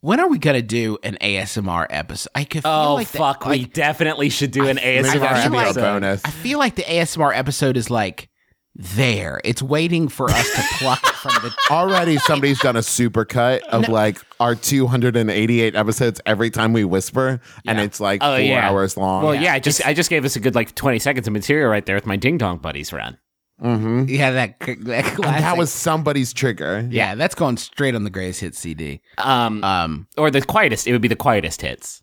when are we gonna do an ASMR episode? I could feel Oh like the- fuck, we definitely should do an Maybe ASMR that should be episode. bonus. I feel like the ASMR episode is like there. It's waiting for us to pluck from the. Already, somebody's done a super cut of like our 288 episodes every time we whisper, and it's like Oh, four yeah. hours long. Well, yeah, I just I just gave us a good like twenty seconds of material right there with my ding dong buddies run. Hmm Yeah, that, that classic. that was somebody's trigger. yeah, that's going straight on the greatest hit CD. Um, Um, or the quietest. It would be the quietest hits.